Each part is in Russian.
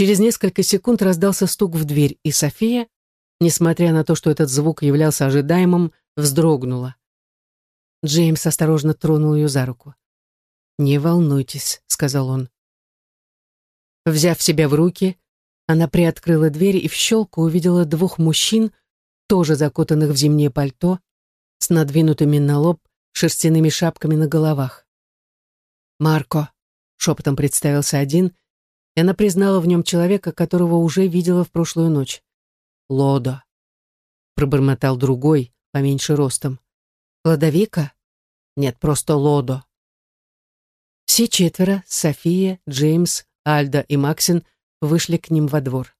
Через несколько секунд раздался стук в дверь, и София, несмотря на то, что этот звук являлся ожидаемым, вздрогнула. Джеймс осторожно тронул ее за руку. «Не волнуйтесь», — сказал он. Взяв себя в руки, она приоткрыла дверь и в щелку увидела двух мужчин, тоже закутанных в зимнее пальто, с надвинутыми на лоб шерстяными шапками на головах. «Марко», — шепотом представился один, и она признала в нем человека, которого уже видела в прошлую ночь. «Лодо», — пробормотал другой, поменьше ростом. «Лодовика?» «Нет, просто Лодо». Все четверо, София, Джеймс, Альда и Максин, вышли к ним во двор.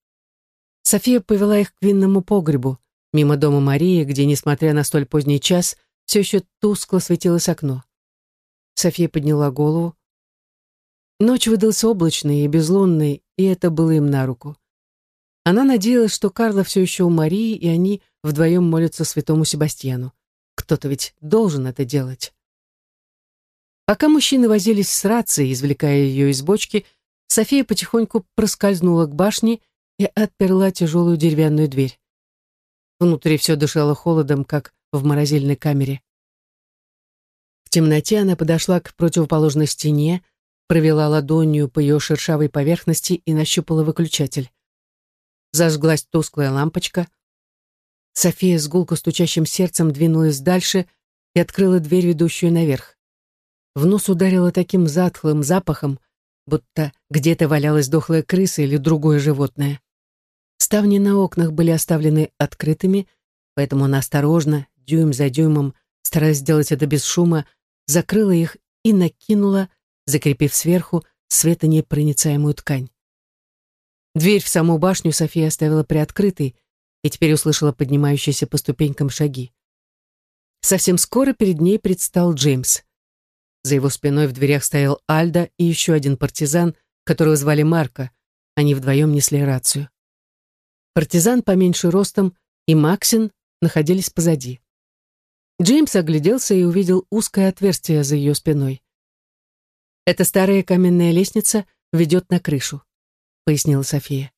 София повела их к винному погребу, мимо дома Марии, где, несмотря на столь поздний час, все еще тускло светилось окно. София подняла голову. Ночь выдался облачной и безлунной, и это было им на руку. Она надеялась, что Карла все еще у Марии, и они вдвоем молятся святому Себастьяну. Кто-то ведь должен это делать. Пока мужчины возились с рацией, извлекая ее из бочки, София потихоньку проскользнула к башне и отперла тяжелую деревянную дверь. Внутри все дышало холодом, как в морозильной камере. В темноте она подошла к противоположной стене, провела ладонью по ее шершавой поверхности и нащупала выключатель. Зажглась тусклая лампочка. София с гулко стучащим сердцем двинулась дальше и открыла дверь, ведущую наверх. В нос ударило таким затхлым запахом, будто где-то валялась дохлая крыса или другое животное. Ставни на окнах были оставлены открытыми, поэтому она осторожно, дюйм за дюймом, стараясь сделать это без шума, закрыла их и накинула, закрепив сверху, светонепроницаемую ткань. Дверь в саму башню София оставила приоткрытой и теперь услышала поднимающиеся по ступенькам шаги. Совсем скоро перед ней предстал Джеймс. За его спиной в дверях стоял Альда и еще один партизан, которого звали Марко. Они вдвоем несли рацию. Партизан поменьше ростом и Максин находились позади. Джеймс огляделся и увидел узкое отверстие за ее спиной. «Эта старая каменная лестница ведет на крышу», — пояснила София.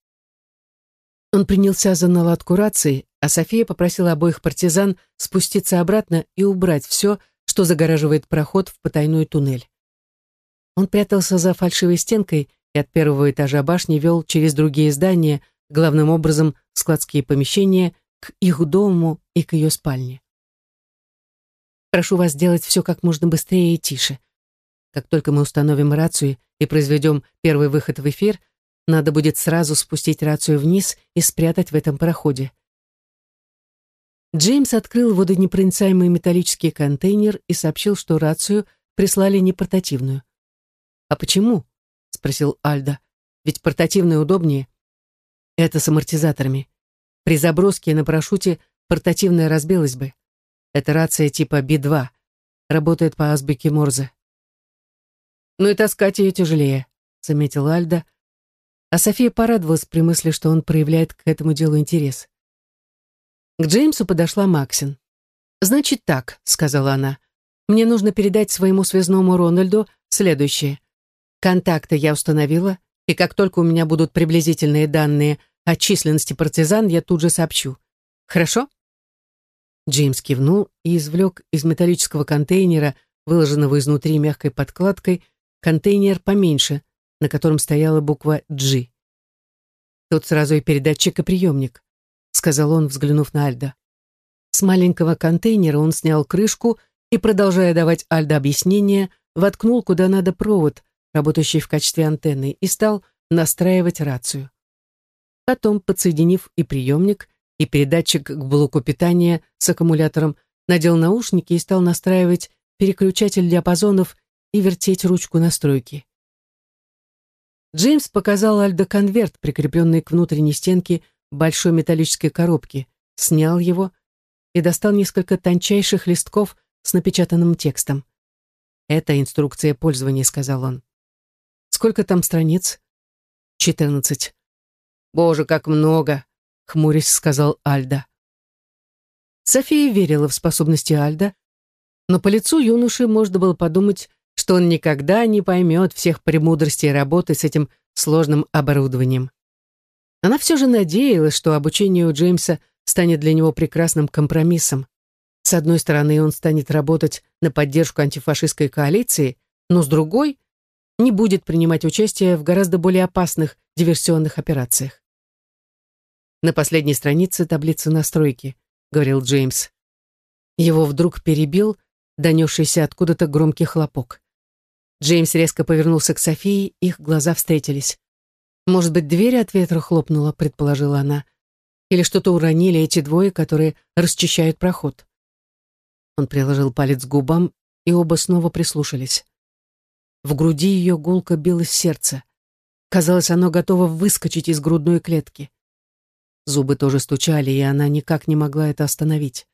Он принялся за наладку рации, а София попросила обоих партизан спуститься обратно и убрать все, что загораживает проход в потайной туннель. Он прятался за фальшивой стенкой и от первого этажа башни вел через другие здания, главным образом складские помещения, к их дому и к ее спальне. Прошу вас сделать все как можно быстрее и тише. Как только мы установим рацию и произведем первый выход в эфир, надо будет сразу спустить рацию вниз и спрятать в этом проходе. Джеймс открыл водонепроницаемый металлический контейнер и сообщил, что рацию прислали не портативную. «А почему?» — спросил Альда. «Ведь портативная удобнее». «Это с амортизаторами. При заброске на парашюте портативная разбилась бы. Это рация типа Би-2. Работает по азбуке Морзе. «Ну и таскать ее тяжелее», — заметил Альда. А София порадовалась при мысли, что он проявляет к этому делу интерес. К Джеймсу подошла Максин. «Значит так», — сказала она. «Мне нужно передать своему связному Рональду следующее. Контакты я установила, и как только у меня будут приблизительные данные о численности партизан, я тут же сообщу. Хорошо?» Джеймс кивнул и извлек из металлического контейнера, выложенного изнутри мягкой подкладкой, контейнер поменьше, на котором стояла буква «G». Тут сразу и передатчик, и приемник, сказал он, взглянув на Альда. С маленького контейнера он снял крышку и, продолжая давать Альда объяснения, воткнул куда надо провод, работающий в качестве антенны, и стал настраивать рацию. Потом, подсоединив и приемник, и передатчик к блоку питания с аккумулятором, надел наушники и стал настраивать переключатель диапазонов и вертеть ручку настройки. Джеймс показал Альдо конверт, прикрепленный к внутренней стенке большой металлической коробки, снял его и достал несколько тончайших листков с напечатанным текстом. «Это инструкция пользования», — сказал он. «Сколько там страниц?» «Четырнадцать». «Боже, как много!» хмурясь сказал Альда. София верила в способности Альда, но по лицу юноши можно было подумать, что он никогда не поймет всех премудростей работы с этим сложным оборудованием. Она все же надеялась, что обучение у Джеймса станет для него прекрасным компромиссом. С одной стороны, он станет работать на поддержку антифашистской коалиции, но с другой — не будет принимать участие в гораздо более опасных диверсионных операциях. «На последней странице таблицы настройки», — говорил Джеймс. Его вдруг перебил донесшийся откуда-то громкий хлопок. Джеймс резко повернулся к Софии, их глаза встретились. «Может быть, дверь от ветра хлопнула», — предположила она. «Или что-то уронили эти двое, которые расчищают проход». Он приложил палец к губам, и оба снова прислушались. В груди ее гулко билось сердце. Казалось, оно готово выскочить из грудной клетки. Зубы тоже стучали, и она никак не могла это остановить.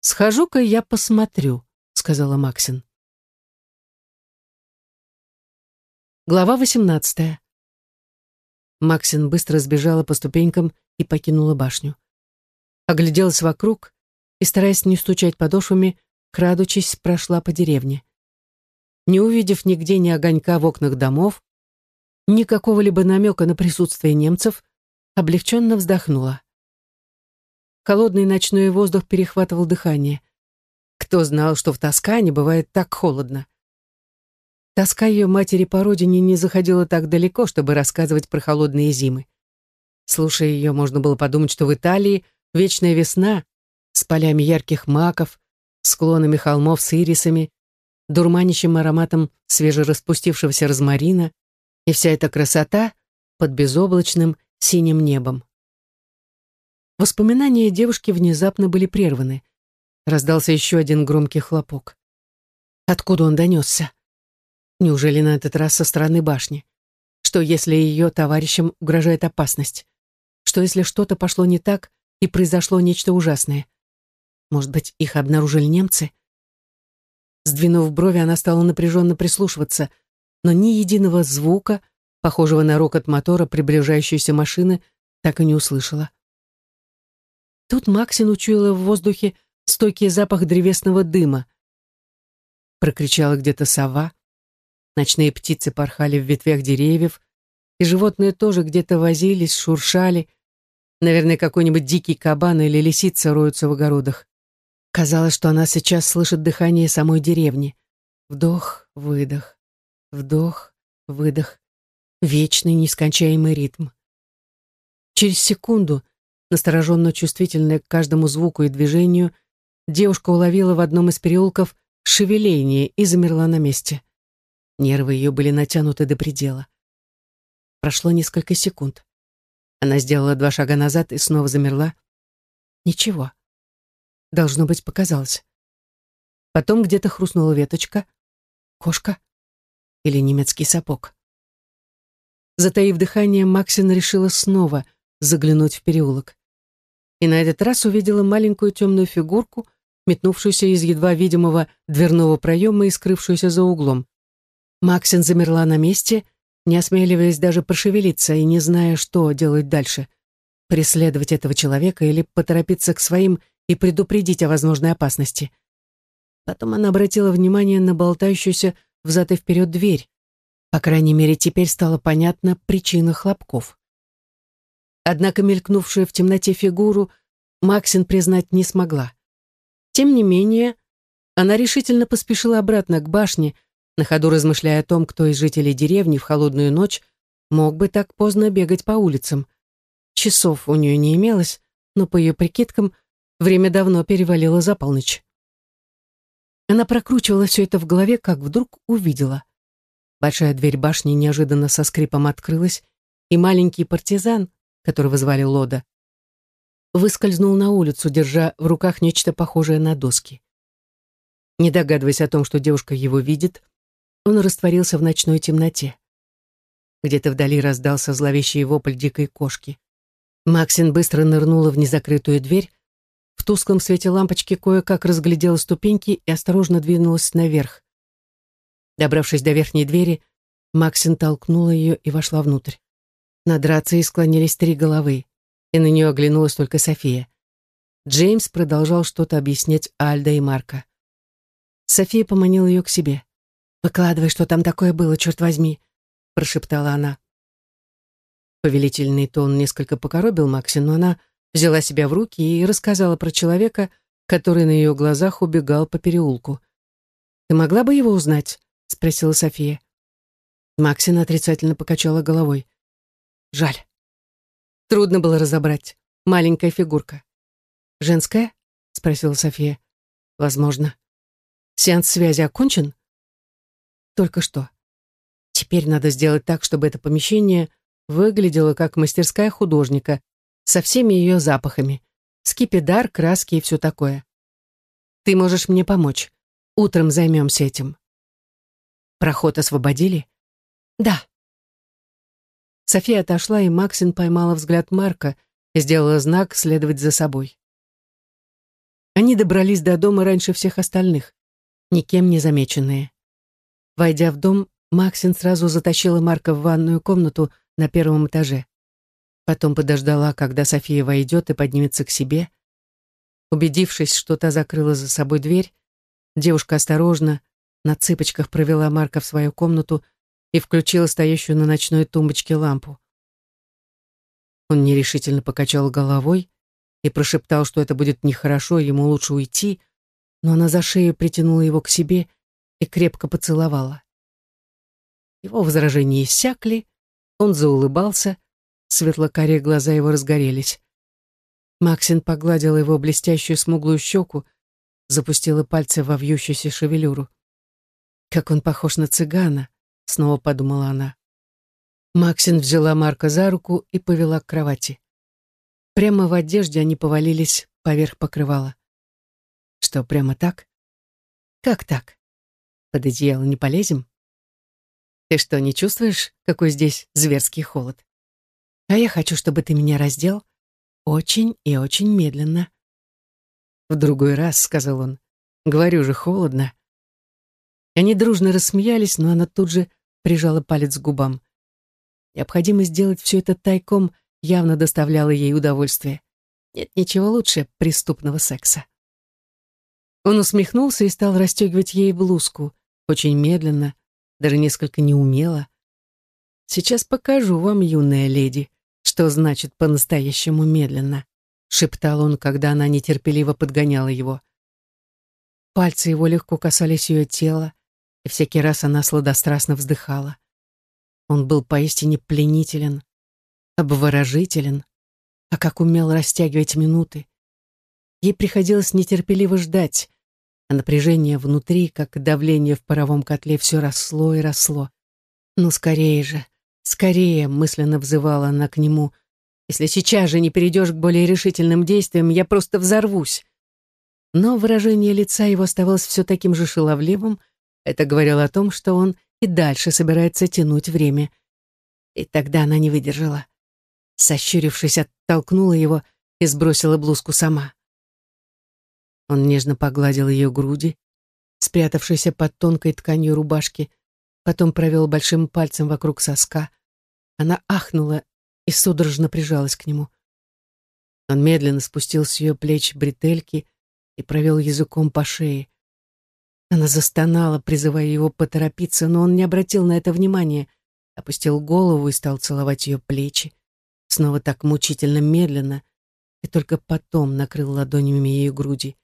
«Схожу-ка я посмотрю», — сказала Максин. Глава восемнадцатая. Максин быстро сбежала по ступенькам и покинула башню. Огляделась вокруг и, стараясь не стучать подошвами, крадучись, прошла по деревне не увидев нигде ни огонька в окнах домов, ни какого-либо намека на присутствие немцев, облегченно вздохнула. Холодный ночной воздух перехватывал дыхание. Кто знал, что в Тоскане бывает так холодно? Тоска ее матери по родине не заходила так далеко, чтобы рассказывать про холодные зимы. Слушая ее, можно было подумать, что в Италии вечная весна с полями ярких маков, склонами холмов с ирисами, дурманящим ароматом свежераспустившегося розмарина, и вся эта красота под безоблачным синим небом. Воспоминания девушки внезапно были прерваны. Раздался еще один громкий хлопок. Откуда он донесся? Неужели на этот раз со стороны башни? Что, если ее товарищам угрожает опасность? Что, если что-то пошло не так и произошло нечто ужасное? Может быть, их обнаружили немцы? Сдвинув брови, она стала напряженно прислушиваться, но ни единого звука, похожего на рокот мотора приближающейся машины, так и не услышала. Тут Максин учуяла в воздухе стойкий запах древесного дыма. Прокричала где-то сова. Ночные птицы порхали в ветвях деревьев, и животные тоже где-то возились, шуршали. Наверное, какой-нибудь дикий кабан или лисица роются в огородах. Казалось, что она сейчас слышит дыхание самой деревни. Вдох, выдох, вдох, выдох. Вечный, нескончаемый ритм. Через секунду, настороженно чувствительная к каждому звуку и движению, девушка уловила в одном из переулков шевеление и замерла на месте. Нервы ее были натянуты до предела. Прошло несколько секунд. Она сделала два шага назад и снова замерла. Ничего. Должно быть, показалось. Потом где-то хрустнула веточка. Кошка? Или немецкий сапог? Затаив дыхание, Максин решила снова заглянуть в переулок. И на этот раз увидела маленькую темную фигурку, метнувшуюся из едва видимого дверного проема и скрывшуюся за углом. Максин замерла на месте, не осмеливаясь даже пошевелиться и не зная, что делать дальше. Преследовать этого человека или поторопиться к своим и предупредить о возможной опасности. Потом она обратила внимание на болтающуюся взад и вперед дверь. По крайней мере, теперь стала понятна причина хлопков. Однако мелькнувшую в темноте фигуру Максин признать не смогла. Тем не менее, она решительно поспешила обратно к башне, на ходу размышляя о том, кто из жителей деревни в холодную ночь мог бы так поздно бегать по улицам. Часов у нее не имелось, но по ее прикидкам Время давно перевалило за полночь. Она прокручивала все это в голове, как вдруг увидела. Большая дверь башни неожиданно со скрипом открылась, и маленький партизан, которого звали Лода, выскользнул на улицу, держа в руках нечто похожее на доски. Не догадываясь о том, что девушка его видит, он растворился в ночной темноте. Где-то вдали раздался зловещий вопль дикой кошки. Максин быстро нырнула в незакрытую дверь, в тусклом свете лампочки кое-как разглядела ступеньки и осторожно двинулась наверх. Добравшись до верхней двери, Максин толкнула ее и вошла внутрь. Над рацией склонились три головы, и на нее оглянулась только София. Джеймс продолжал что-то объяснять Альда и Марка. София поманила ее к себе. «Выкладывай, что там такое было, черт возьми», — прошептала она. Повелительный тон несколько покоробил Максин, но она взяла себя в руки и рассказала про человека, который на ее глазах убегал по переулку. «Ты могла бы его узнать?» — спросила София. Максин отрицательно покачала головой. «Жаль. Трудно было разобрать. Маленькая фигурка». «Женская?» — спросила София. «Возможно. Сеанс связи окончен?» «Только что. Теперь надо сделать так, чтобы это помещение выглядело как мастерская художника со всеми ее запахами. Скипидар, краски и все такое. Ты можешь мне помочь. Утром займемся этим. Проход освободили? Да. София отошла, и Максин поймала взгляд Марка и сделала знак следовать за собой. Они добрались до дома раньше всех остальных, никем не замеченные. Войдя в дом, Максин сразу затащила Марка в ванную комнату на первом этаже. Потом подождала, когда София войдет и поднимется к себе. Убедившись, что та закрыла за собой дверь, девушка осторожно на цыпочках провела Марка в свою комнату и включила стоящую на ночной тумбочке лампу. Он нерешительно покачал головой и прошептал, что это будет нехорошо, ему лучше уйти, но она за шею притянула его к себе и крепко поцеловала. Его возражения иссякли, он заулыбался, Светло-карие глаза его разгорелись. Максин погладила его блестящую смуглую щеку, запустила пальцы во вьющуюся шевелюру. «Как он похож на цыгана», — снова подумала она. Максин взяла Марка за руку и повела к кровати. Прямо в одежде они повалились поверх покрывала. «Что, прямо так?» «Как так? Под одеяло не полезем?» «Ты что, не чувствуешь, какой здесь зверский холод?» А я хочу, чтобы ты меня раздел очень и очень медленно. В другой раз, сказал он, говорю же, холодно. Они дружно рассмеялись, но она тут же прижала палец к губам. Необходимость сделать все это тайком явно доставляла ей удовольствие. Нет ничего лучше преступного секса. Он усмехнулся и стал расстегивать ей блузку, очень медленно, даже несколько неумело. «Сейчас покажу вам, юная леди, что значит по-настоящему медленно», — шептал он, когда она нетерпеливо подгоняла его. Пальцы его легко касались ее тела, и всякий раз она сладострастно вздыхала. Он был поистине пленителен, обворожителен, а как умел растягивать минуты. Ей приходилось нетерпеливо ждать, а напряжение внутри, как давление в паровом котле, все росло и росло. «Ну, скорее же, «Скорее», — мысленно взывала она к нему, «если сейчас же не перейдешь к более решительным действиям, я просто взорвусь». Но выражение лица его оставалось все таким же шаловливым, это говорило о том, что он и дальше собирается тянуть время. И тогда она не выдержала. Сощурившись, оттолкнула его и сбросила блузку сама. Он нежно погладил ее груди, спрятавшейся под тонкой тканью рубашки, потом провел большим пальцем вокруг соска. Она ахнула и судорожно прижалась к нему. Он медленно спустил с ее плеч бретельки и провел языком по шее. Она застонала, призывая его поторопиться, но он не обратил на это внимания, опустил голову и стал целовать ее плечи, снова так мучительно медленно, и только потом накрыл ладонями ее груди.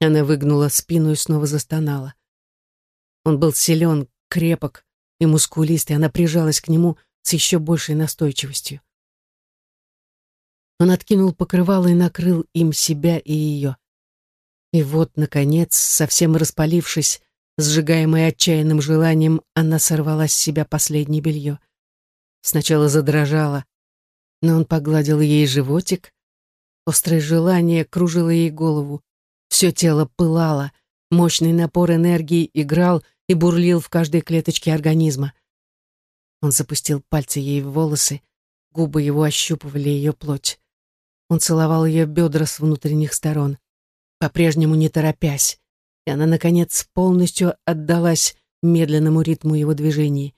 Она выгнула спину и снова застонала. Он был силен, крепок и мускулист, и она прижалась к нему с еще большей настойчивостью. Он откинул покрывало и накрыл им себя и ее. И вот, наконец, совсем распалившись, сжигаемая отчаянным желанием, она сорвала с себя последнее белье. Сначала задрожала, но он погладил ей животик. Острое желание кружило ей голову. Все тело пылало, мощный напор энергии играл и бурлил в каждой клеточке организма. Он запустил пальцы ей в волосы, губы его ощупывали ее плоть. Он целовал ее бедра с внутренних сторон, по-прежнему не торопясь, и она, наконец, полностью отдалась медленному ритму его движений.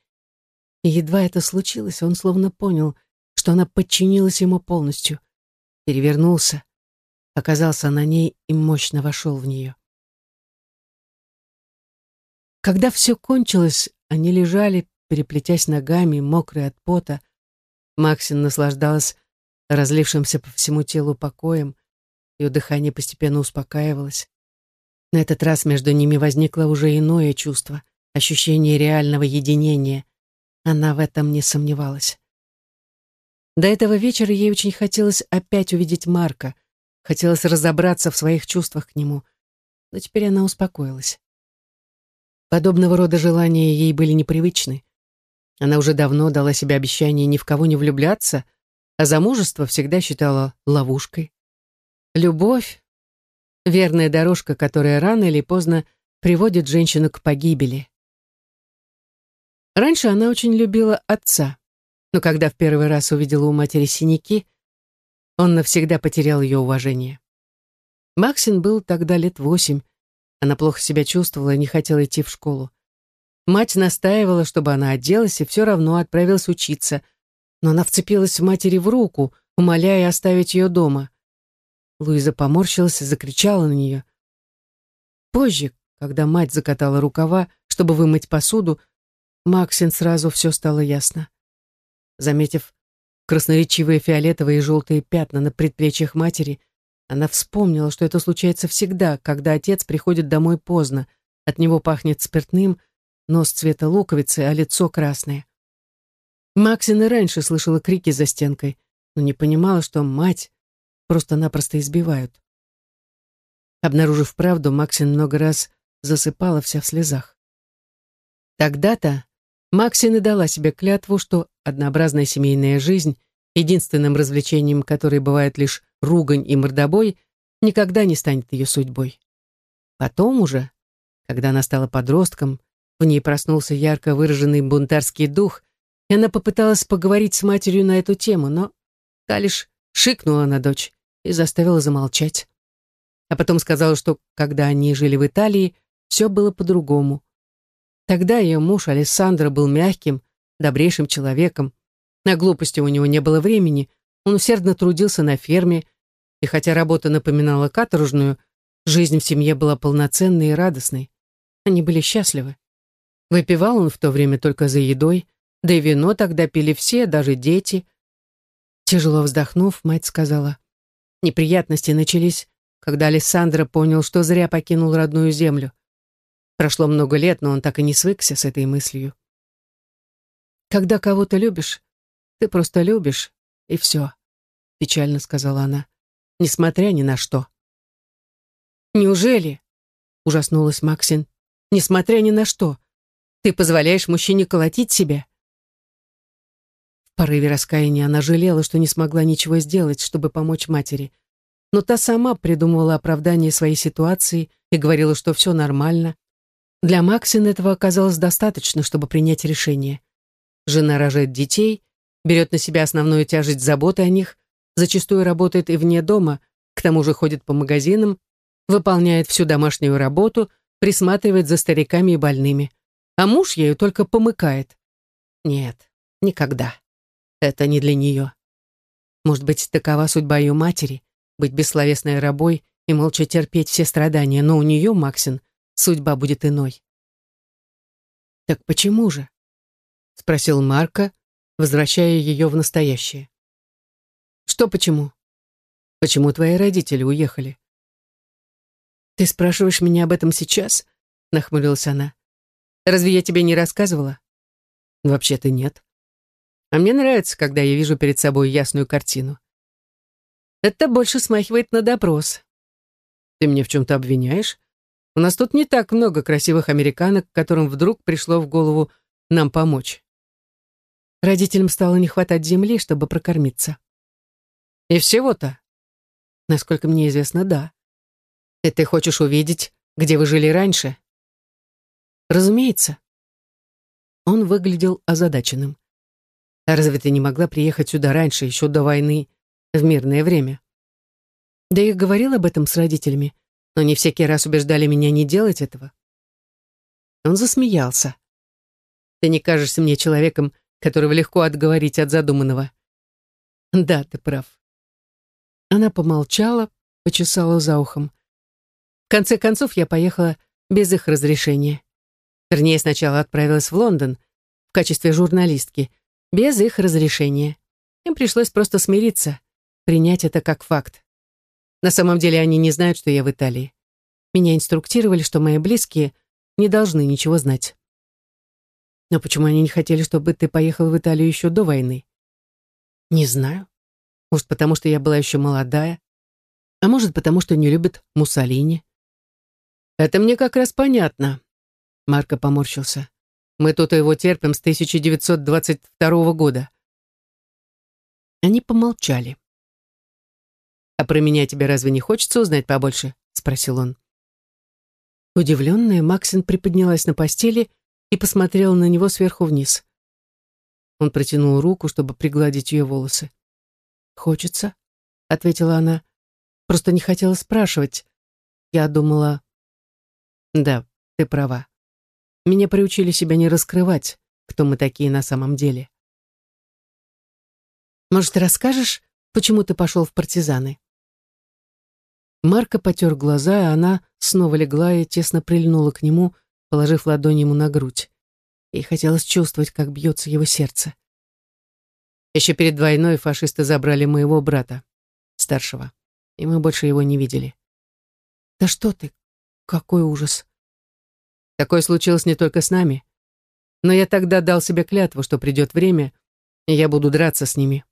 И едва это случилось, он словно понял, что она подчинилась ему полностью, перевернулся, оказался на ней и мощно вошел в нее. Когда все кончилось, они лежали, переплетясь ногами, мокрые от пота. Максин наслаждалась разлившимся по всему телу покоем, ее дыхание постепенно успокаивалось. На этот раз между ними возникло уже иное чувство, ощущение реального единения. Она в этом не сомневалась. До этого вечера ей очень хотелось опять увидеть Марка, хотелось разобраться в своих чувствах к нему, но теперь она успокоилась. Подобного рода желания ей были непривычны. Она уже давно дала себе обещание ни в кого не влюбляться, а замужество всегда считала ловушкой. Любовь — верная дорожка, которая рано или поздно приводит женщину к погибели. Раньше она очень любила отца, но когда в первый раз увидела у матери синяки, он навсегда потерял ее уважение. Максин был тогда лет восемь, она плохо себя чувствовала и не хотела идти в школу. Мать настаивала, чтобы она оделась и все равно отправилась учиться, но она вцепилась матери в руку, умоляя оставить ее дома. Луиза поморщилась и закричала на нее. Позже, когда мать закатала рукава, чтобы вымыть посуду, Максин сразу все стало ясно. Заметив красноречивые фиолетовые и желтые пятна на предплечьях матери, она вспомнила, что это случается всегда, когда отец приходит домой поздно. От него пахнет спиртным, нос цвета луковицы, а лицо красное. Максин и раньше слышала крики за стенкой, но не понимала, что мать просто-напросто избивают. Обнаружив правду, Максин много раз засыпала вся в слезах. Тогда-то Максин и дала себе клятву, что однообразная семейная жизнь, единственным развлечением которой бывает лишь ругань и мордобой, никогда не станет ее судьбой. Потом уже, когда она стала подростком, в ней проснулся ярко выраженный бунтарский дух, и она попыталась поговорить с матерью на эту тему, но та лишь шикнула на дочь и заставила замолчать. А потом сказала, что когда они жили в Италии, все было по-другому. Тогда ее муж Алессандро был мягким, добрейшим человеком. На глупости у него не было времени, он усердно трудился на ферме, и хотя работа напоминала каторжную, жизнь в семье была полноценной и радостной. Они были счастливы. Выпивал он в то время только за едой, да и вино тогда пили все, даже дети. Тяжело вздохнув, мать сказала, неприятности начались, когда Алессандро понял, что зря покинул родную землю. Прошло много лет, но он так и не свыкся с этой мыслью. «Когда кого-то любишь, ты просто любишь, и все», — печально сказала она, несмотря ни на что. «Неужели?» — ужаснулась Максин. «Несмотря ни на что, ты позволяешь мужчине колотить себя?» В порыве раскаяния она жалела, что не смогла ничего сделать, чтобы помочь матери. Но та сама придумывала оправдание своей ситуации и говорила, что все нормально, для Максин этого оказалось достаточно, чтобы принять решение. Жена рожает детей, берет на себя основную тяжесть заботы о них, зачастую работает и вне дома, к тому же ходит по магазинам, выполняет всю домашнюю работу, присматривает за стариками и больными. А муж ею только помыкает. Нет, никогда. Это не для нее. Может быть, такова судьба ее матери, быть бессловесной рабой и молча терпеть все страдания, но у нее, Максин, судьба будет иной. «Так почему же?» — спросил Марка, возвращая ее в настоящее. «Что почему? Почему твои родители уехали?» «Ты спрашиваешь меня об этом сейчас?» — нахмурилась она. «Разве я тебе не рассказывала?» «Вообще-то нет. А мне нравится, когда я вижу перед собой ясную картину. Это больше смахивает на допрос. Ты меня в чем-то обвиняешь? У нас тут не так много красивых американок, которым вдруг пришло в голову нам помочь. Родителям стало не хватать земли, чтобы прокормиться. И всего-то? Насколько мне известно, да. И ты хочешь увидеть, где вы жили раньше? Разумеется. Он выглядел озадаченным. А разве ты не могла приехать сюда раньше, еще до войны, в мирное время? Да я говорил об этом с родителями но не всякий раз убеждали меня не делать этого. Он засмеялся. Ты не кажешься мне человеком, которого легко отговорить от задуманного. Да, ты прав. Она помолчала, почесала за ухом. В конце концов, я поехала без их разрешения. Вернее, сначала отправилась в Лондон в качестве журналистки, без их разрешения. Им пришлось просто смириться, принять это как факт. На самом деле они не знают, что я в Италии. Меня инструктировали, что мои близкие не должны ничего знать. Но почему они не хотели, чтобы ты поехал в Италию еще до войны? Не знаю. Может, потому что я была еще молодая, а может, потому что не любят Муссолини. Это мне как раз понятно. Марко поморщился. Мы тут его терпим с 1922 года. Они помолчали. «А про меня тебе разве не хочется узнать побольше?» — спросил он. Удивленная, Максин приподнялась на постели и посмотрела на него сверху вниз. Он протянул руку, чтобы пригладить ее волосы. «Хочется», — ответила она. «Просто не хотела спрашивать. Я думала...» «Да, ты права. Меня приучили себя не раскрывать, кто мы такие на самом деле». «Может, расскажешь, почему ты пошел в партизаны?» Марка потер глаза, а она снова легла и тесно прильнула к нему, положив ладонь ему на грудь. Ей хотелось чувствовать, как бьется его сердце. Еще перед войной фашисты забрали моего брата, старшего, и мы больше его не видели. Да что ты, какой ужас. Такое случилось не только с нами, но я тогда дал себе клятву, что придет время, и я буду драться с ними.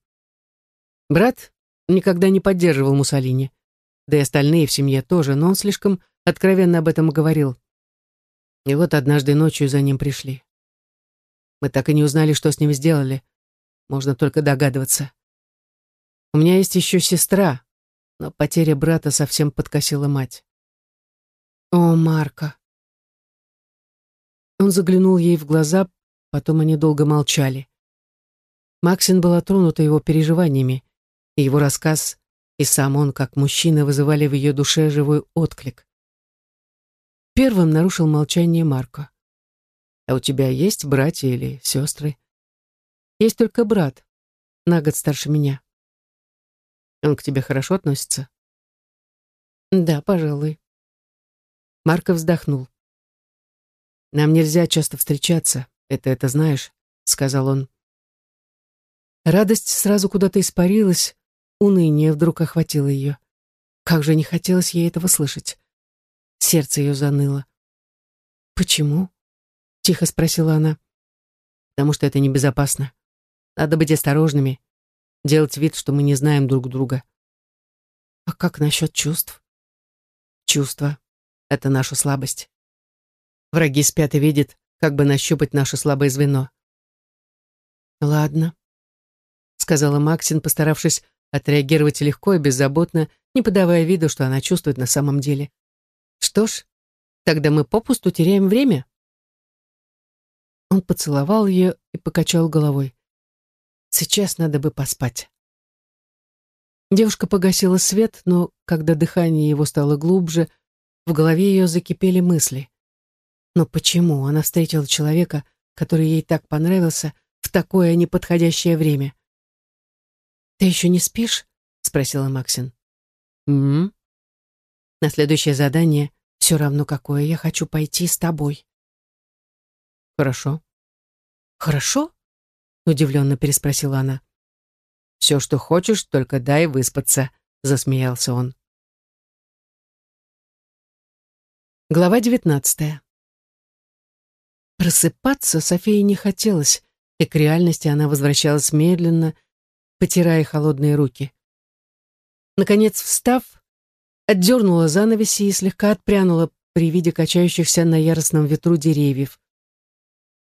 Брат никогда не поддерживал Муссолини, да и остальные в семье тоже, но он слишком откровенно об этом говорил. И вот однажды ночью за ним пришли. Мы так и не узнали, что с ним сделали, можно только догадываться. У меня есть еще сестра, но потеря брата совсем подкосила мать. О, Марка. Он заглянул ей в глаза, потом они долго молчали. Максин была тронута его переживаниями, и его рассказ, и сам он, как мужчина, вызывали в ее душе живой отклик. Первым нарушил молчание Марко. «А у тебя есть братья или сестры?» Есть только брат, на год старше меня. Он к тебе хорошо относится? Да, пожалуй. Марко вздохнул. Нам нельзя часто встречаться, это это знаешь, сказал он. Радость сразу куда-то испарилась, уныние вдруг охватило ее. Как же не хотелось ей этого слышать. Сердце ее заныло. «Почему?» — тихо спросила она. «Потому что это небезопасно. Надо быть осторожными, делать вид, что мы не знаем друг друга. А как насчет чувств? Чувства — это наша слабость. Враги спят и видят, как бы нащупать наше слабое звено. «Ладно», — сказала Максин, постаравшись отреагировать легко и беззаботно, не подавая виду, что она чувствует на самом деле. «Что ж, тогда мы попусту теряем время». Он поцеловал ее и покачал головой. Сейчас надо бы поспать. Девушка погасила свет, но когда дыхание его стало глубже, в голове ее закипели мысли. Но почему она встретила человека, который ей так понравился, в такое неподходящее время? «Ты еще не спишь?» — спросила Максин. «М-м». «На следующее задание, все равно какое, я хочу пойти с тобой». «Хорошо». «Хорошо?» удивленно переспросила она. «Все, что хочешь, только дай выспаться», — засмеялся он. Глава девятнадцатая. Просыпаться Софии не хотелось, и к реальности она возвращалась медленно, потирая холодные руки. Наконец, встав, отдернула занавеси и слегка отпрянула при виде качающихся на яростном ветру деревьев.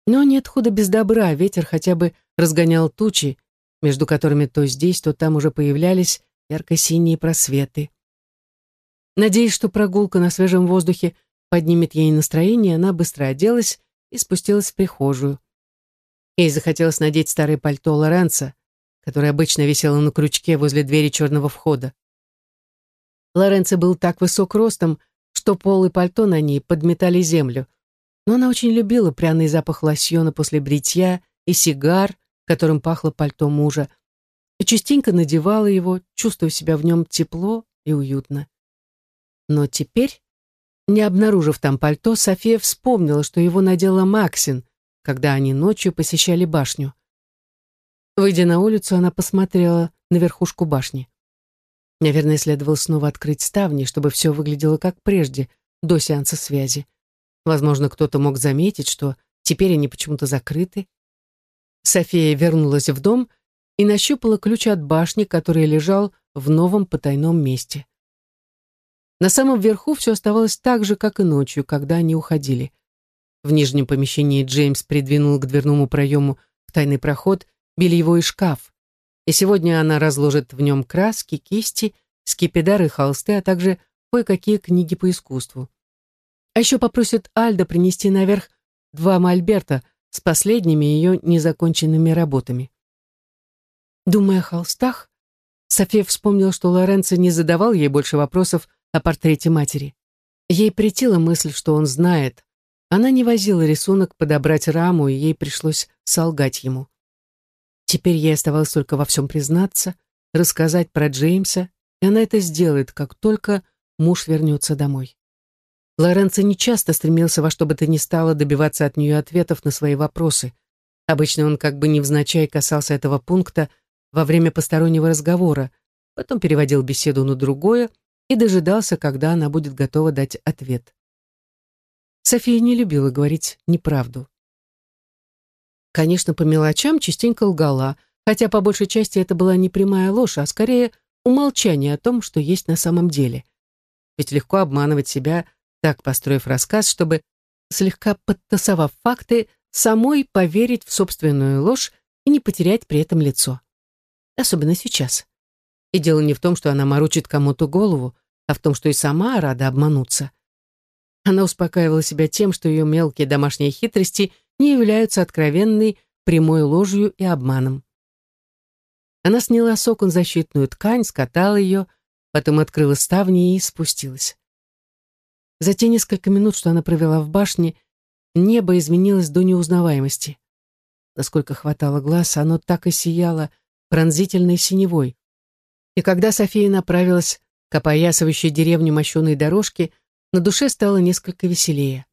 Но нет худа без добра, ветер хотя бы разгонял тучи, между которыми то здесь, то там уже появлялись ярко-синие просветы. Надеясь, что прогулка на свежем воздухе поднимет ей настроение, она быстро оделась и спустилась в прихожую. Ей захотелось надеть старое пальто Лоренца, которое обычно висело на крючке возле двери черного входа. Лоренцо был так высок ростом, что пол и пальто на ней подметали землю, но она очень любила пряный запах лосьона после бритья и сигар, которым пахло пальто мужа, и частенько надевала его, чувствуя себя в нем тепло и уютно. Но теперь, не обнаружив там пальто, София вспомнила, что его надела Максин, когда они ночью посещали башню. Выйдя на улицу, она посмотрела на верхушку башни. Наверное, следовало снова открыть ставни, чтобы все выглядело как прежде, до сеанса связи. Возможно, кто-то мог заметить, что теперь они почему-то закрыты. София вернулась в дом и нащупала ключ от башни, который лежал в новом потайном месте. На самом верху все оставалось так же, как и ночью, когда они уходили. В нижнем помещении Джеймс придвинул к дверному проему тайный проход бельевой шкаф, и сегодня она разложит в нем краски, кисти, скипидары, холсты, а также кое-какие книги по искусству. А еще попросит Альда принести наверх два мольберта с последними ее незаконченными работами. Думая о холстах, София вспомнила, что Лоренцо не задавал ей больше вопросов о портрете матери. Ей претила мысль, что он знает. Она не возила рисунок подобрать раму, и ей пришлось солгать ему. Теперь ей оставалось только во всем признаться, рассказать про Джеймса, и она это сделает, как только муж вернется домой. Лоренцо нечасто стремился во что бы то ни стало добиваться от нее ответов на свои вопросы. Обычно он как бы невзначай касался этого пункта во время постороннего разговора, потом переводил беседу на другое и дожидался, когда она будет готова дать ответ. София не любила говорить неправду. Конечно, по мелочам частенько лгала, хотя по большей части это была не прямая ложь, а скорее умолчание о том, что есть на самом деле. Ведь легко обманывать себя, так построив рассказ, чтобы, слегка подтасовав факты, самой поверить в собственную ложь и не потерять при этом лицо. Особенно сейчас. И дело не в том, что она морочит кому-то голову, а в том, что и сама рада обмануться. Она успокаивала себя тем, что ее мелкие домашние хитрости – не являются откровенной прямой ложью и обманом. Она сняла с окон защитную ткань, скатала ее, потом открыла ставни и спустилась. За те несколько минут, что она провела в башне, небо изменилось до неузнаваемости. Насколько хватало глаз, оно так и сияло пронзительной синевой. И когда София направилась к опоясывающей деревню мощеной дорожке, на душе стало несколько веселее.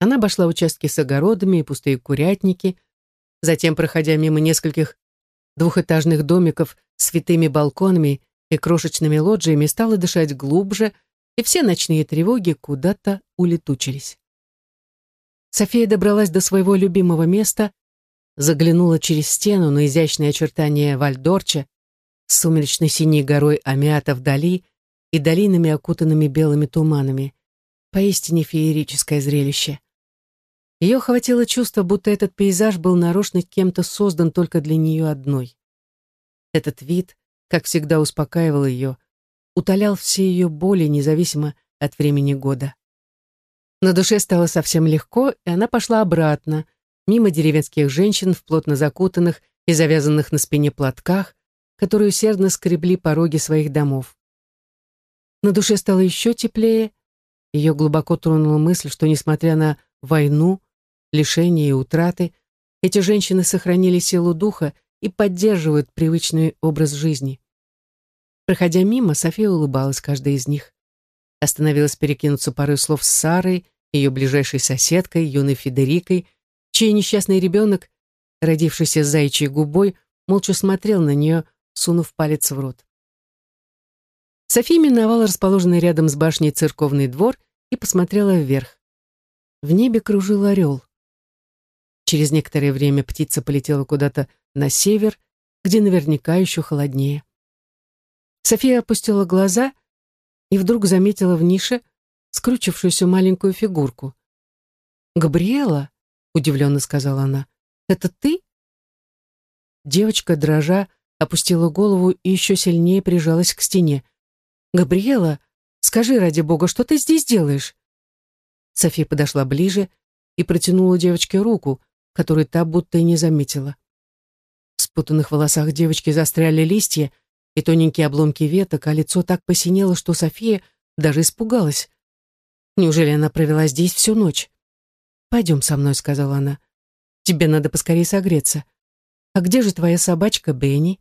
Она обошла участки с огородами и пустые курятники, затем, проходя мимо нескольких двухэтажных домиков с витыми балконами и крошечными лоджиями, стала дышать глубже, и все ночные тревоги куда-то улетучились. София добралась до своего любимого места, заглянула через стену на изящные очертания Вальдорча с сумеречной синей горой Амиата вдали и долинами, окутанными белыми туманами. Поистине феерическое зрелище. Ее охватило чувство, будто этот пейзаж был нарочно кем-то создан только для нее одной. Этот вид, как всегда, успокаивал ее, утолял все ее боли, независимо от времени года. На душе стало совсем легко, и она пошла обратно, мимо деревенских женщин в плотно закутанных и завязанных на спине платках, которые усердно скребли пороги своих домов. На душе стало еще теплее, ее глубоко тронула мысль, что, несмотря на войну, лишения и утраты, эти женщины сохранили силу духа и поддерживают привычный образ жизни. Проходя мимо, София улыбалась каждой из них. Остановилась перекинуться пару слов с Сарой, ее ближайшей соседкой, юной Федерикой, чей несчастный ребенок, родившийся с заячьей губой, молча смотрел на нее, сунув палец в рот. София миновала расположенный рядом с башней церковный двор и посмотрела вверх. В небе кружил орел. Через некоторое время птица полетела куда-то на север, где наверняка еще холоднее. София опустила глаза и вдруг заметила в нише скручившуюся маленькую фигурку. «Габриэла?» — удивленно сказала она. «Это ты?» Девочка, дрожа, опустила голову и еще сильнее прижалась к стене. «Габриэла, скажи ради бога, что ты здесь делаешь?» София подошла ближе и протянула девочке руку, которую та будто и не заметила. В спутанных волосах девочки застряли листья и тоненькие обломки веток, а лицо так посинело, что София даже испугалась. Неужели она провела здесь всю ночь? «Пойдем со мной», — сказала она. «Тебе надо поскорее согреться. А где же твоя собачка Бенни?»